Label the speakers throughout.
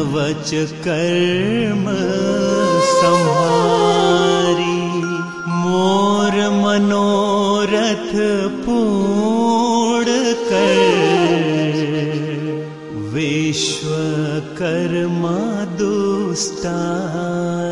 Speaker 1: वच कर्म संहारी। मोर मनोरथ पूर्ण कर। विश्वकर्मा दुस्तारी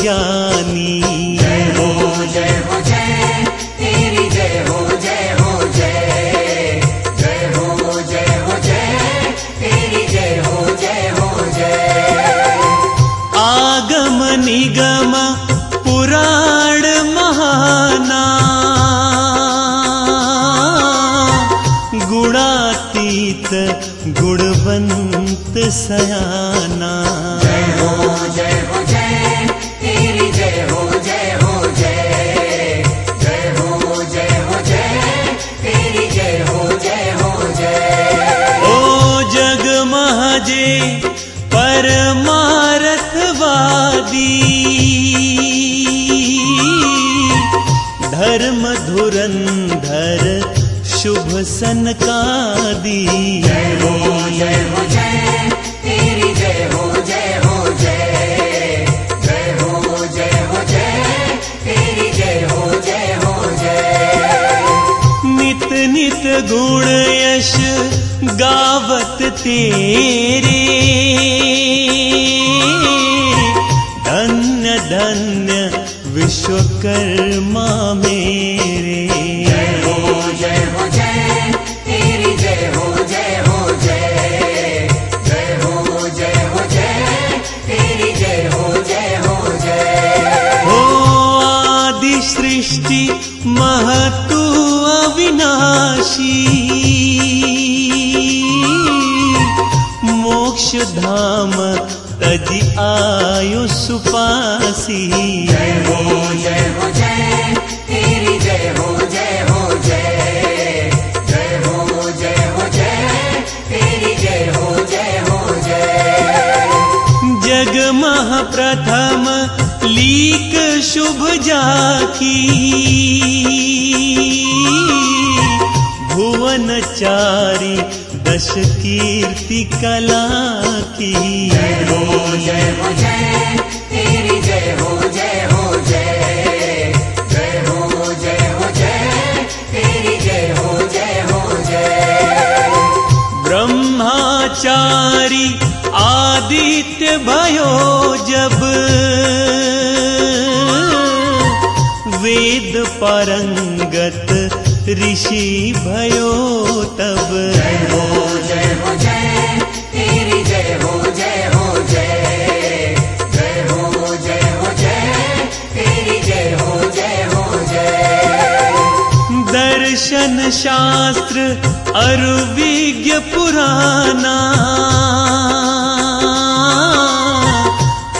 Speaker 1: ज्ञानी
Speaker 2: जय हो जय हो जय तेरी जय हो जय हो जय जय हो जय हो जय तेरी जय हो जय हो जय
Speaker 1: आगम निगम पुराण महाना। गुणातीत गुणवंत सयाना धर्म धुरंधर शुभ सनकादी
Speaker 2: जय हो जय हो जय। तेरी जय हो जय हो जय। जय हो जय हो जय। तेरी जय हो जय हो जय।
Speaker 1: नित नित गुण यश गावत तेरे। धन्य धन्य विश्वकर्मा सृष्टि महतु अविनाशी। मोक्ष धाम तजि आयु सुपासी।
Speaker 2: जय हो जय हो जय। तेरी जय हो जय हो जय। जय हो जय हो जय। तेरी जय हो जय हो जय।
Speaker 1: जग महाप्रथम लीक शुभ जी भुवनचारी दश कीर्ति कला की।
Speaker 2: जय हो जय हो जय तेरी जय हो जय हो
Speaker 1: ब्रह्माचारी आदित्य भयो जब परंगत ऋषि भयो तब।
Speaker 2: जय हो जय हो जय। तेरी जय हो जय हो जय। जय हो जय हो जय। तेरी जय हो जय हो जय।
Speaker 1: दर्शन शास्त्र अरु विज्ञ पुराना।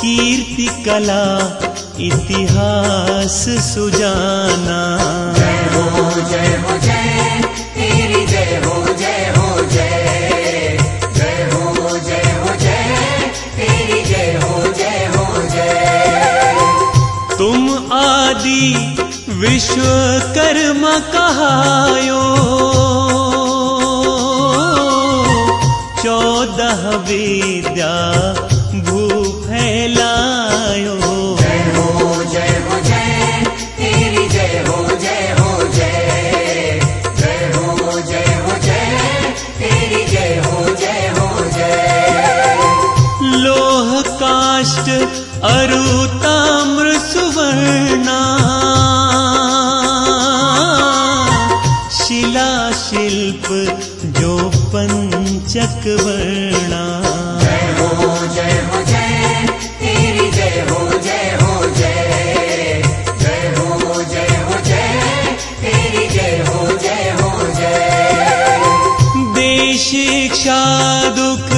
Speaker 1: कीर्ति कला इतिहास सुजाना।
Speaker 2: जय हो जय हो जय। तेरी जय हो जय हो जय। जय हो जय हो जय। तेरी जय हो जय हो जय।
Speaker 1: तुम आदि विश्वकर्मा कहायो। चौदह विद्या शिला शिल्प जो पंचक वर्णा।
Speaker 2: जय हो जय हो जय तेरी जय हो जय हो जय। जय हो जय हो जय तेरी जय हो जय हो जय।
Speaker 1: देश इच्छा दुख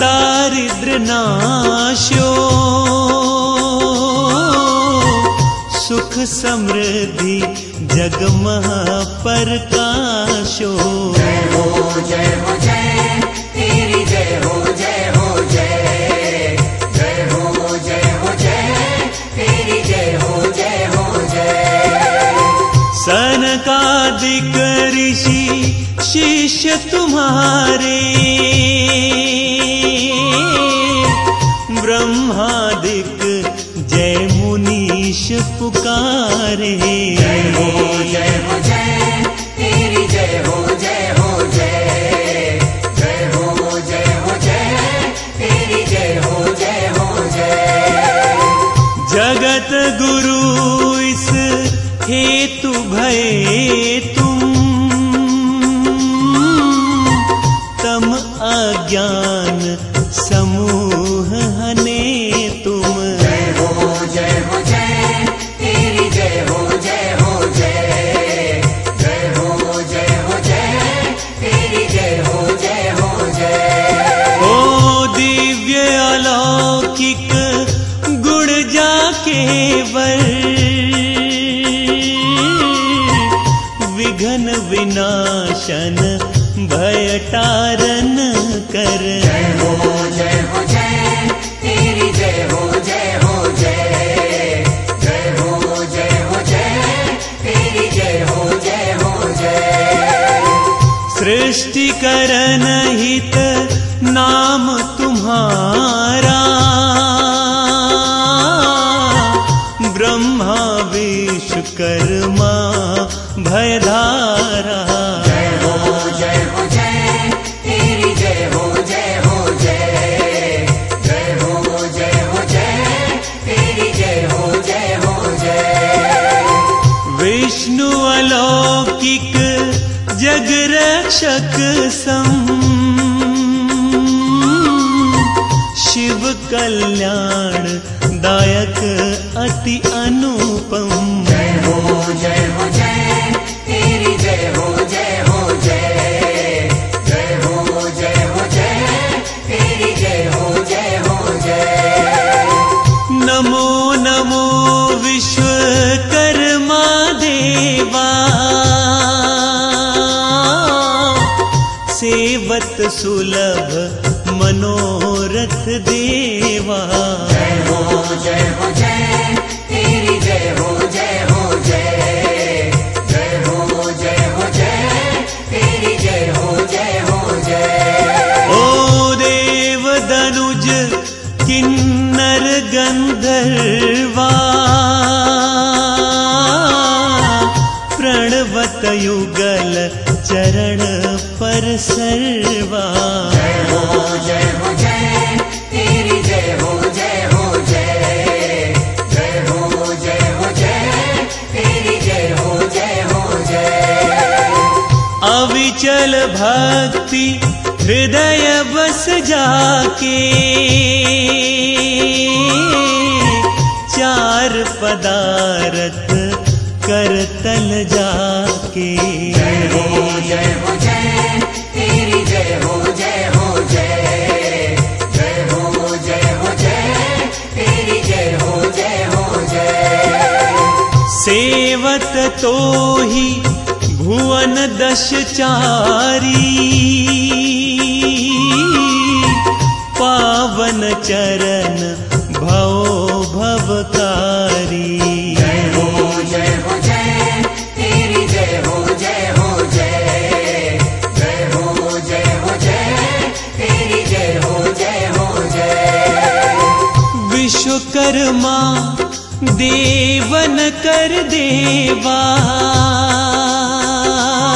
Speaker 1: दारिद्र नाशो। सुख समृद्धि जगमह प्रकाशो
Speaker 2: जय हो जय हो जय तेरी जय हो जय हो जय जय हो जय हो जय तेरी जय हो जय हो जय
Speaker 1: सनकादिक ऋषि, शिष्य तुम्हारे। पुकारे।
Speaker 2: जय हो जय हो।
Speaker 1: विनाशन भय तारन कर।
Speaker 2: जय हो जय हो जय। तेरी जय हो जय हो जय। जय हो जय हो जय। तेरी जय हो जय हो जय।
Speaker 1: सृष्टि करन हित नाम तुम्हारा। ब्रह्मा विश्वकर्मा भयधारा शिव कल्याण दायक अति अनुपम सुलभ मनोरथ देवा।
Speaker 2: जय हो जय हो जय। तेरी जय हो जय हो जय। जय हो जय हो जय। तेरी जय हो जय हो जय।
Speaker 1: ओ देव दनुज किन्नर गंधर्वा। अविचल भक्ति हृदय बस जाके। चार पदारथ करतल जाके।
Speaker 2: जय हो जय हो जय। तेरी जय हो जय हो जय। जय हो जय हो जय। तेरी जय हो जय हो जय।
Speaker 1: तो ही चारी पावन चरण भव भवकारी
Speaker 2: जय हो जय हो जय। तेरी जय हो जय हो जय। जय हो जय हो जय। तेरी जय हो जय हो जय।
Speaker 1: विश्वकर्मा देवन कर देवा।